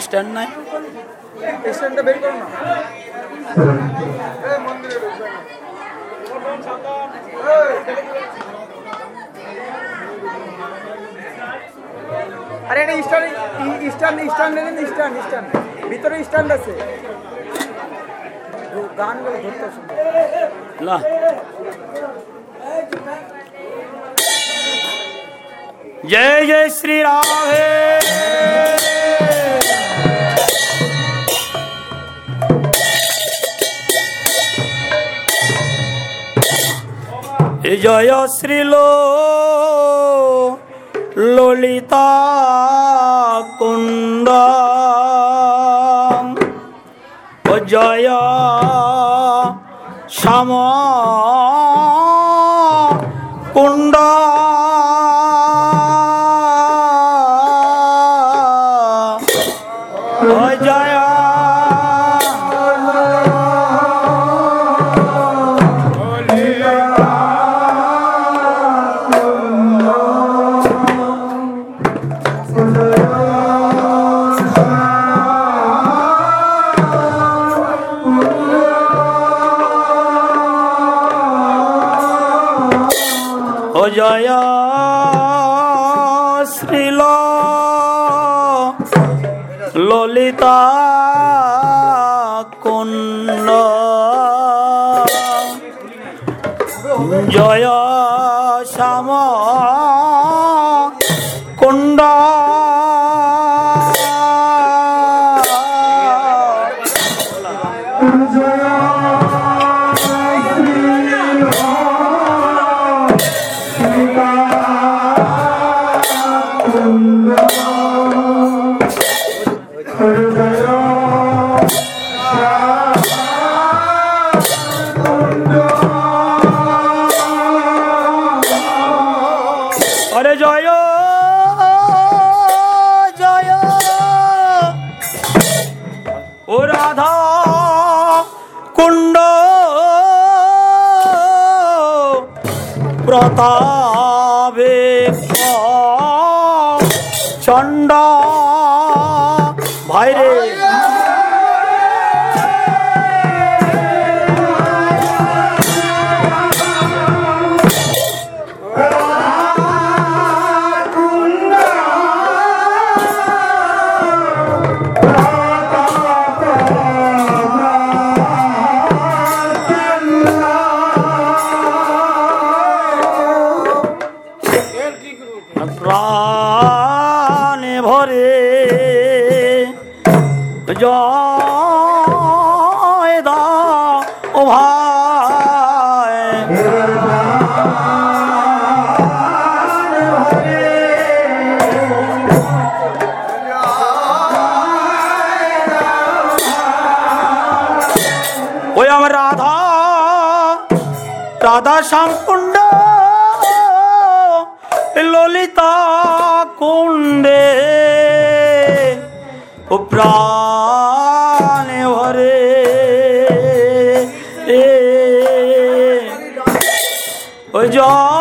Stand নাই স্ট্যান্ডটা বের করো না আরে এটা স্ট্যান্ড স্ট্যান্ড স্ট্যান্ড নেন স্ট্যান্ড স্ট্যান্ড ভিতরে স্ট্যান্ড আছে গানগুলো ধরতে শুনতে না जय जय श्री राधे জয় শ্রীল ললিতা ও জয় শ্যাম কুণ্ড ও জয় ললিতা কুণ্ড জয় শ্যাম। ভাইরে প্রাণে প্রাণে ভরে। ওই জয়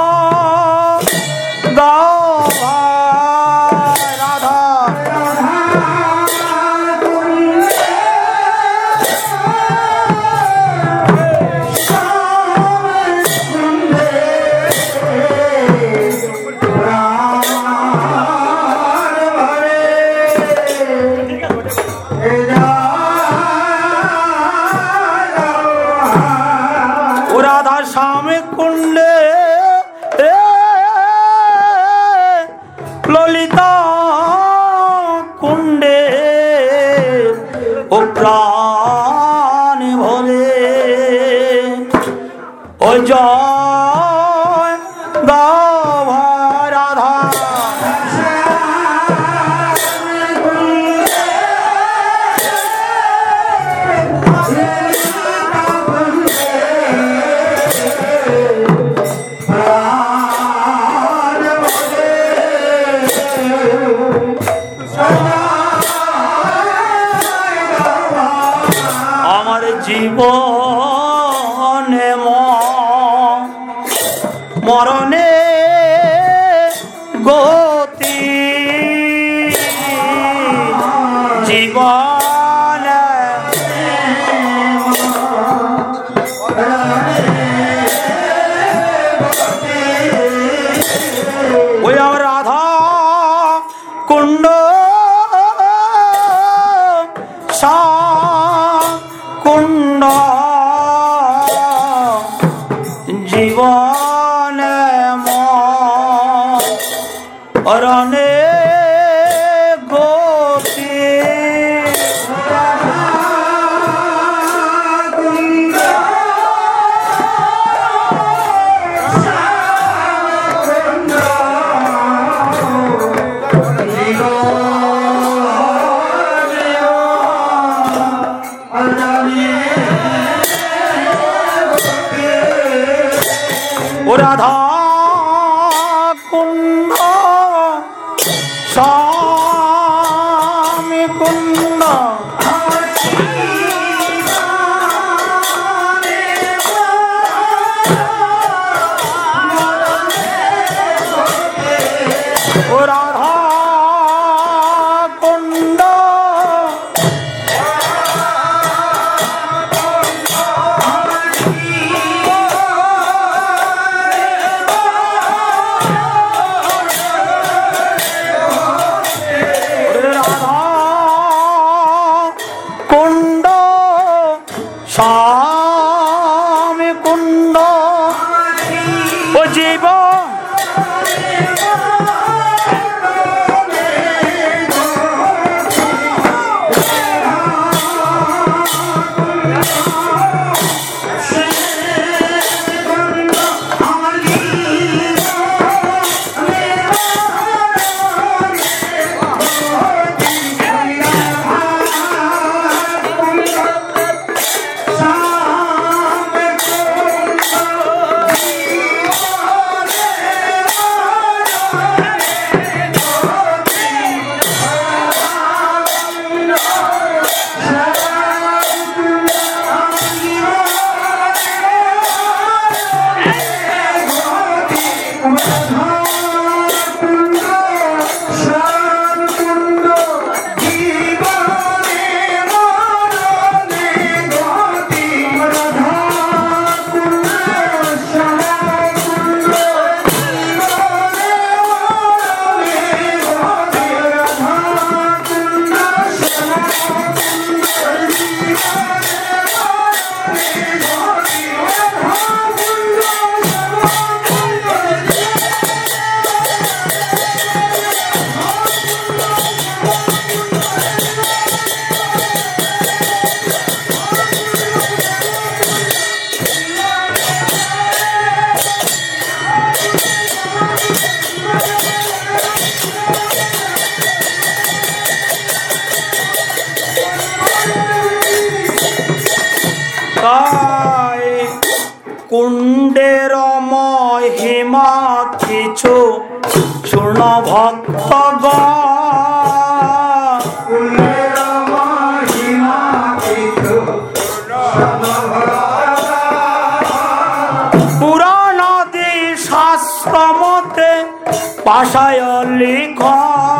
calling call.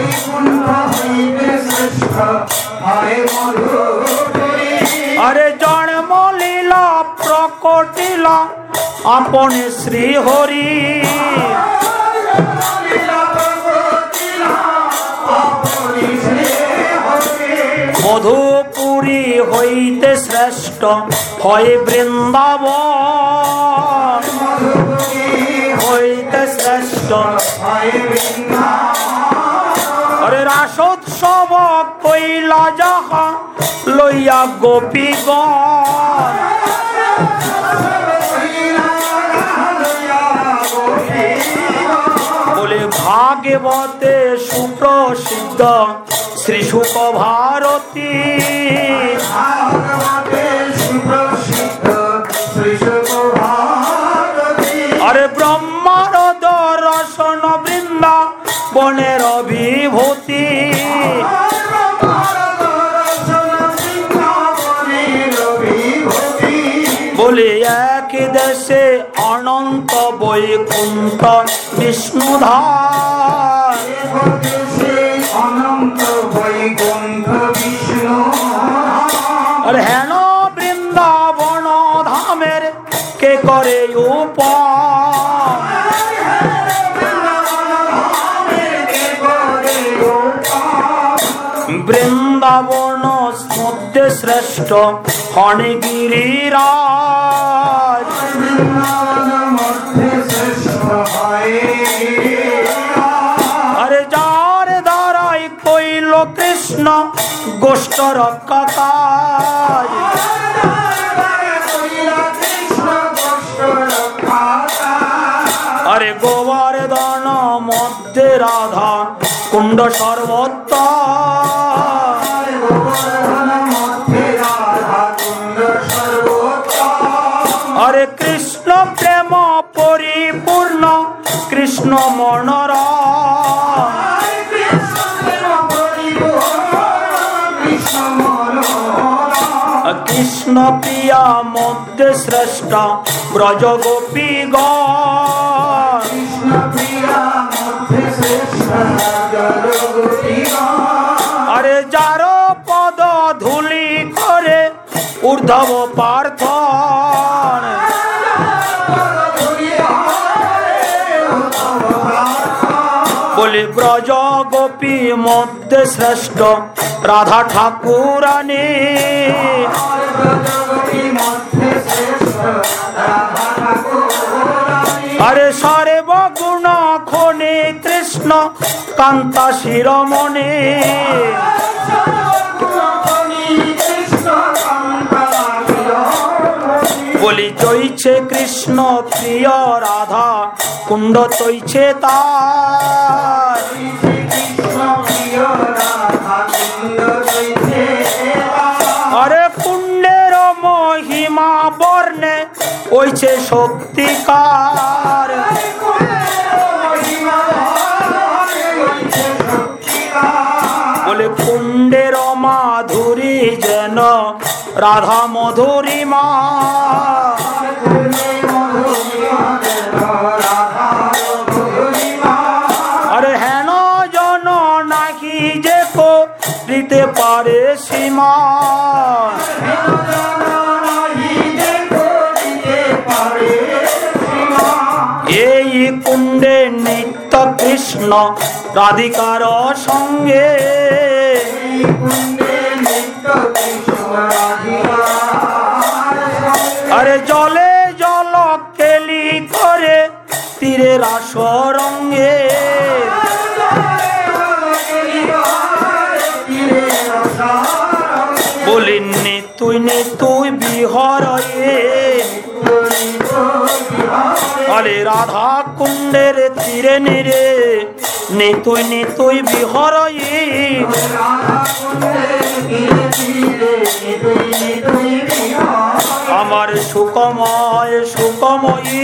আরে জন্ম লীলা প্রকটিল আপন শ্রী হরি। মধুপুরী হইতে শ্রেষ্ঠ হয় বৃন্দাব হইতে শ্রেষ্ঠ হয় বৃন্দাব রাসোৎসব কইলা যাহা লইয়া গোপীগণ বলে ভাগবতে সুপ্রসিদ্ধ শ্রী শুক ভারতী ব্রহ্মার দর্শন বৃন্দা বনের অভিভূতি। বলি এক দেশে অনন্ত বৈকুণ্ঠ বিষ্ণুধার। বৃন্দাবন মধ্যে শ্রেষ্ঠ হয় আরে যার দ্বারাই কইল কৃষ্ণ গোষ্ঠ রক্ষা কাজ আরে গোবর্ধন মধ্যে রাধা কুণ্ড সর্বত্র আরে কৃষ্ণ প্রেম পরিপূর্ণ কৃষ্ণ মনরা কৃষ্ণ প্রিয়া মধ্যে শ্রেষ্ঠ ব্রজ গোপী আরে ঊর্ধ্ব পার্থ বলি ব্রজ গোপী মধ্যে শ্রেষ্ঠ রাধা ঠাকুরানী। আরে সর্ব গুণ খনে কৃষ্ণ, কান্তা শিরমণি। বলি চইছে কৃষ্ণ প্রিয় রাধা কুণ্ড তৈছে তার। আরে কুণ্ডের মহিমা বর্ণে ওইছে শক্তিকার বলে কুণ্ডের মাধুরী যেন রাধা মধুরী কৃষ্ণ রাধিকার সঙ্গে। আরে জলে জল কেলি করে তীরের আসরঙ্গে বলিনি তুই নে তুই বিহর আরে রাধা কুণ্ডের তীরে নিরে। নে তুই নে, তুই আমার সুকময়, সুকময়ী।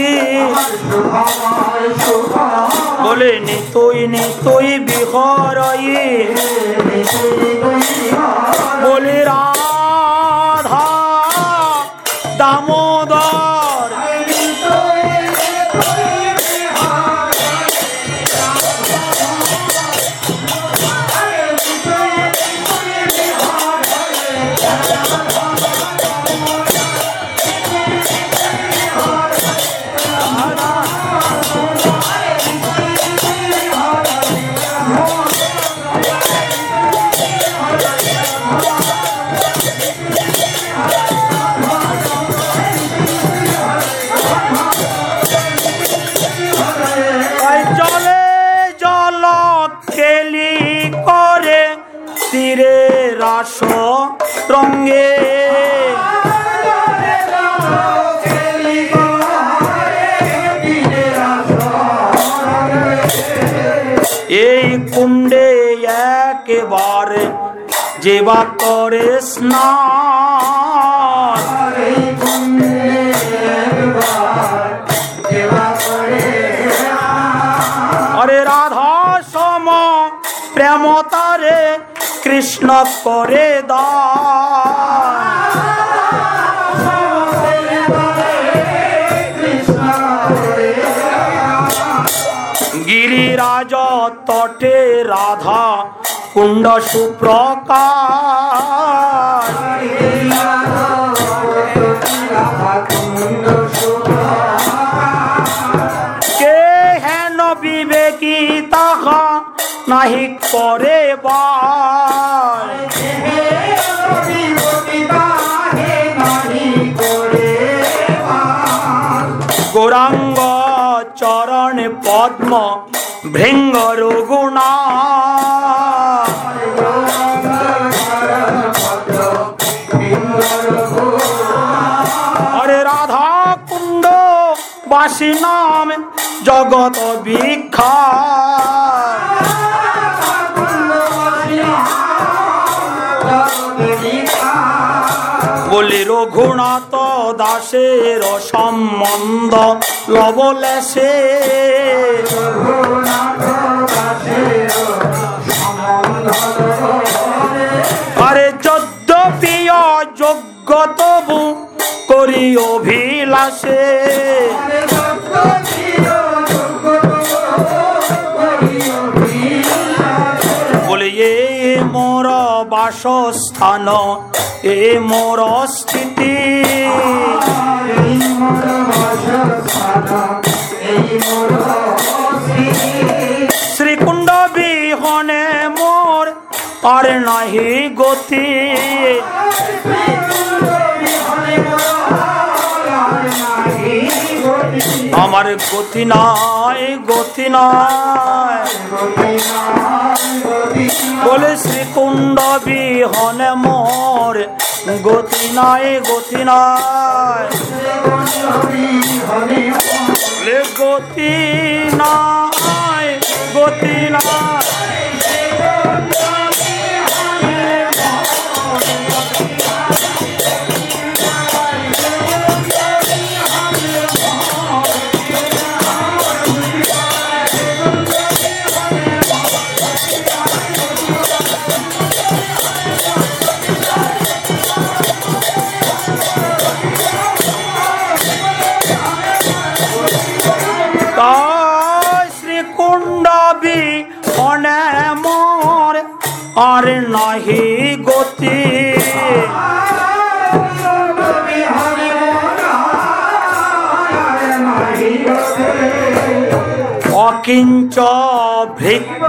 বলে নি, তুই নি, তুই বিহরই বলে রাধা, দামোদর যে বা করে স্নান রাধা সম প্রেমতারে কৃষ্ণ করে দান গিরিরাজ তটে রাধা কুণ্ড সুপ্রকাশ। কে হেন বিবেকী তাহা নাহি করে বার গৌরাঙ্গ চরণ পদ্ম ভৃঙ্গ রঘুনা বাসী নাম জগত বিখ্যাত বলি রঘুনাথ দাসের সম্বন্ধ লবলেসে আরে যদ্যপি যোগ্য তবু করি অভিলাষে। বাসস্থান, এ মোর স্থিতি। শ্রীকুণ্ড বিহনে মোর আর নাহি গতি। আমার গতি নাই গতি নাই। বলে শ্রীকুণ্ড বিহনে মোর। গতি নাই গতি নাই। গতি নাই গতি নাই।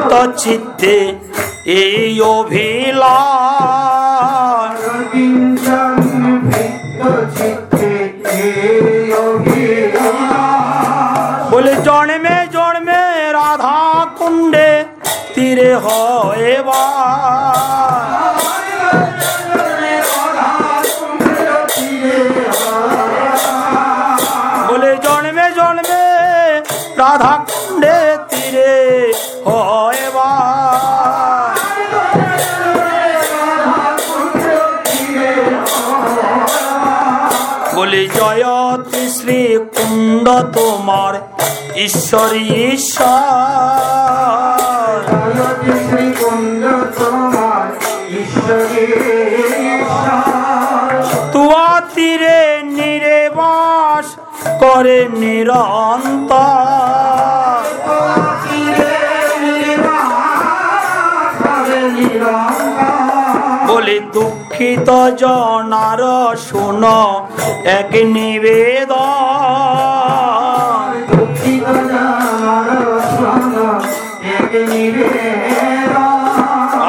ভৃত্ত চিত্তে এই অভিলাষ। বলে জন্মে জন্মে রাধা কুণ্ডে তীরে হয় বা রাধা ঈশ্বরী ঈশ্বর। তুয়া তীরে নিরেবাস করে নিরন্তর। বলি দুঃখিত জনার শুন এক নিবেদন।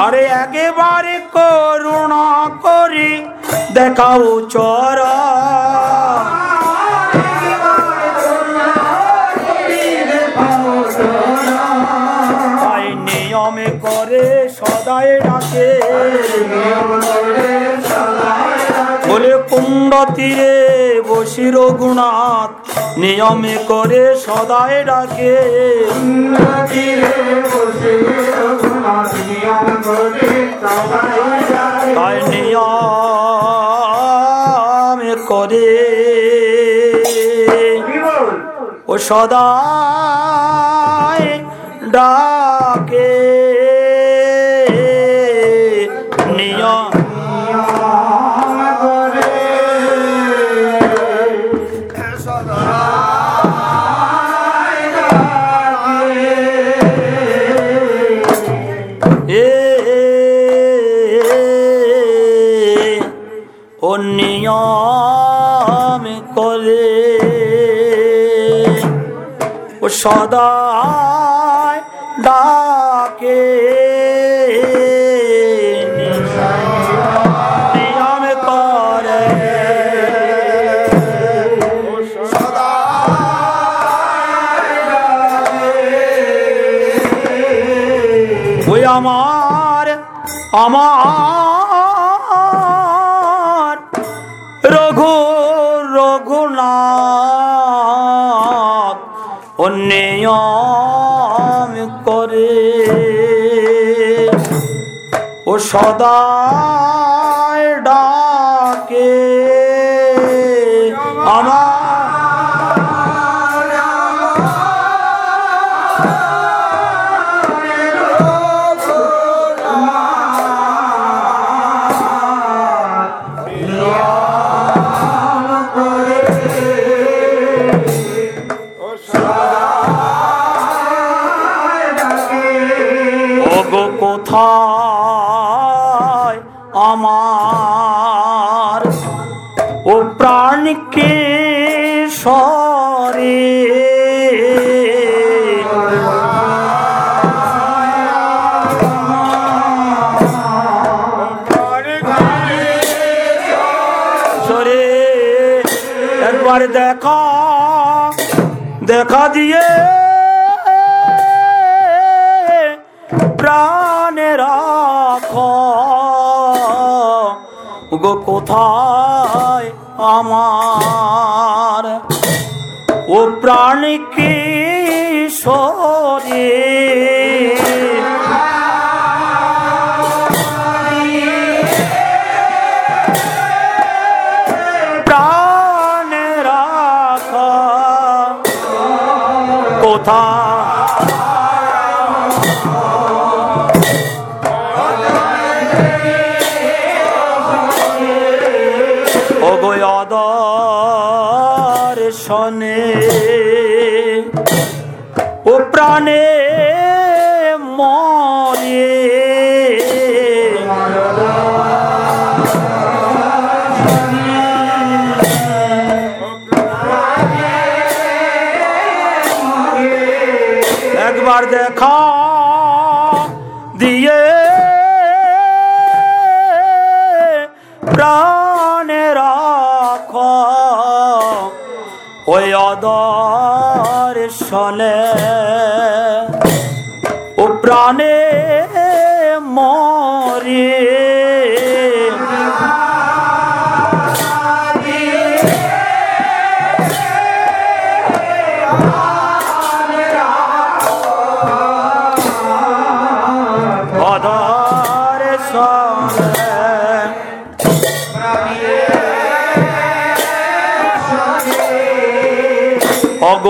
আরে একেবারে করুণা করি দেখাও চর। নিয়মে করে সদাই ডাকে। কুণ্ড তীরে বসি রঘুনাথ নিয়মে করে সদায় ডাকে। তাই নিয়মে করে। ও সদায় ডাকে। ও নিয়ম করে ও সদায় ও প্রাণ কি সরে। প্রাণে রাখ। কোথায় অগয়াদার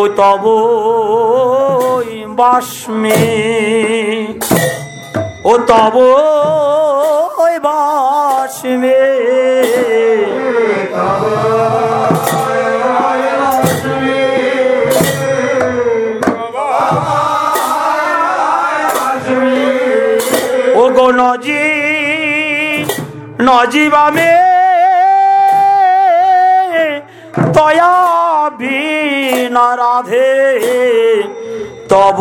অগতব বাসমে ও তব বাসমে ও গো নজি নজিবামে তয়া রাধে তব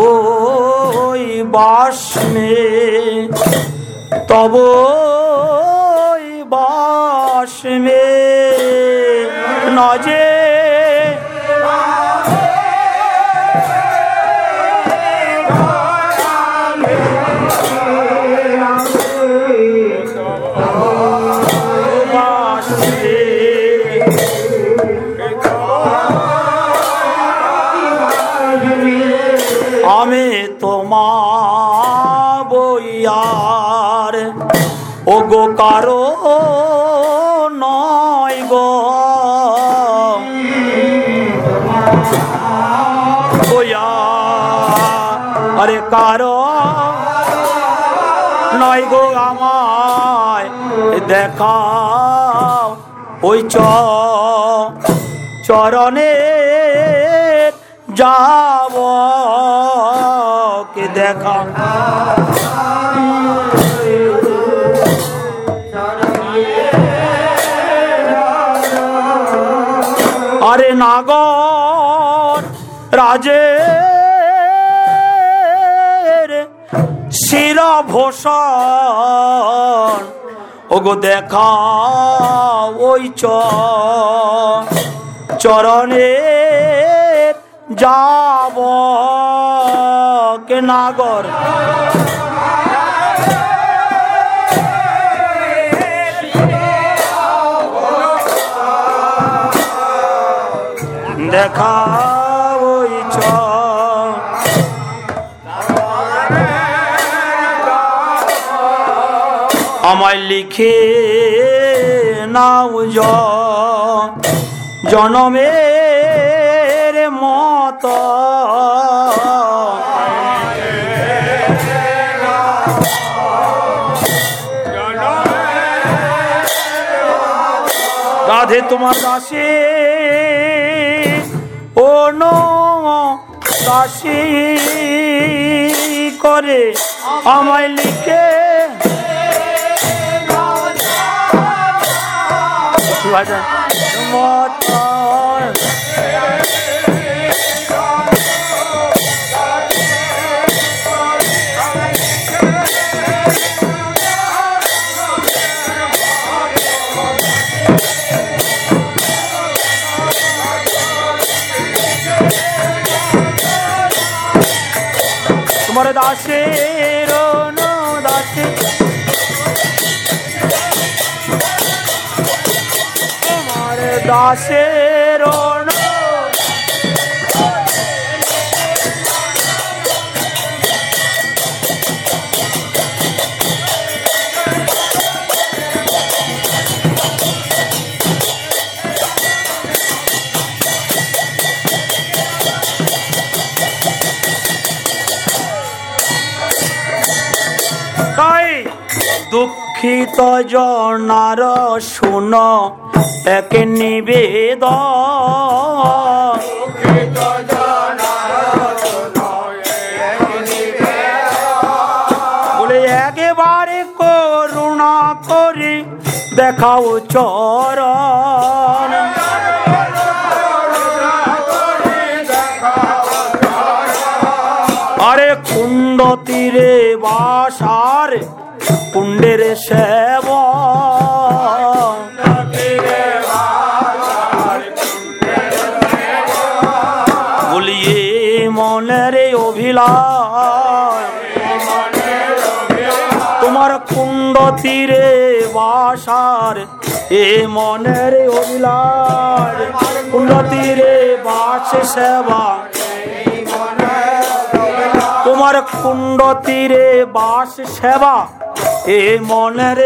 বাসনে তব বাসনে নজে কারও নয় গো। আরে কারও নয় গো আমায় দেখা ওই চ, চরণে যাব কে দেখা আরে নাগর রাজে শিরভূষণ ওগো দেখা ওই চরণে যাব কে নাগর। দেখা ওই চ। আমায় লিখে নাও জনমের মত। রাধে তোমার দাসে নো দাসী করে আমায় লিখে মত দাসে তোমার দাসের তাই দুঃখিত জনার শুন এক নিবেদ বলে একেবারে করুণা করি দেখাও চরণ সেব বলিয়ে মনের অভিলাষ। তোমার কুণ্ড তীরে বাসার এ মনের অভিলাষ। কুণ্ড তীরে বাস সেবা। তোমার কুণ্ড তীরে বাস সেবা। এ মনের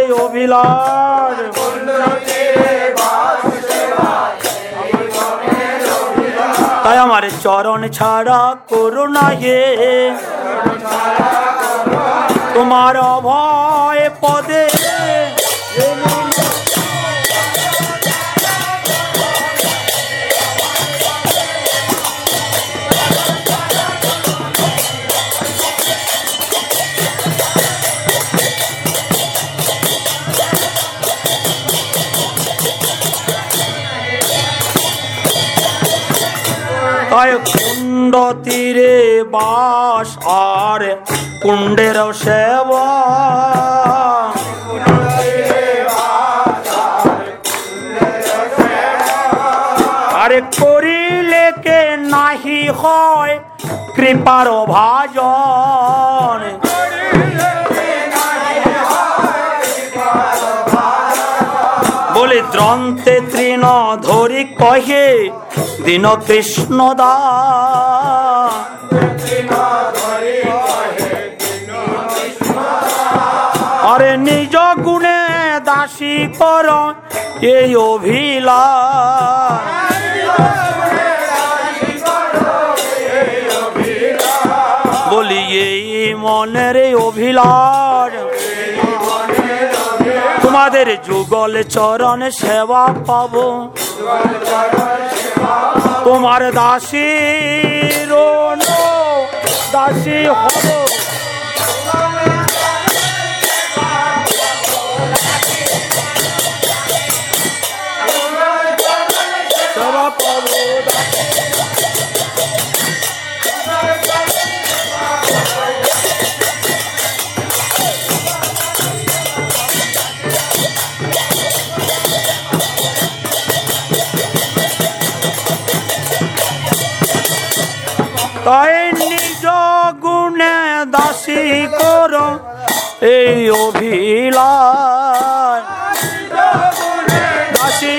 তাই আমার চরণ ছাড়া করুণা হে তোমার অভয় পদে তীরে বাস আর কুণ্ডের সেবা। আরে করিলে কে নাহি হয় কৃপার ভাজন। বলে দ্রন্তে তৃণ ধরি কহে দিন কৃষ্ণ দা। কর এই অভিলাষ। বলি, এই মনের অভিলাষ। তোমাদের যুগল চরণ সেবা পাব। তোমার দাসী দাসী হব। এই দাসী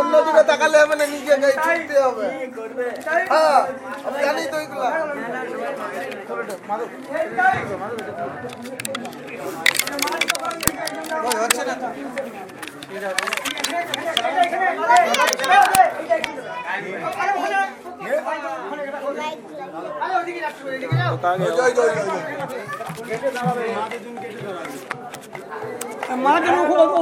অন্যদিকে তাকালে হবে না নিজে গায়ে ছুটতে হবে। হ্যাঁ জানি তো এগুলা। ওই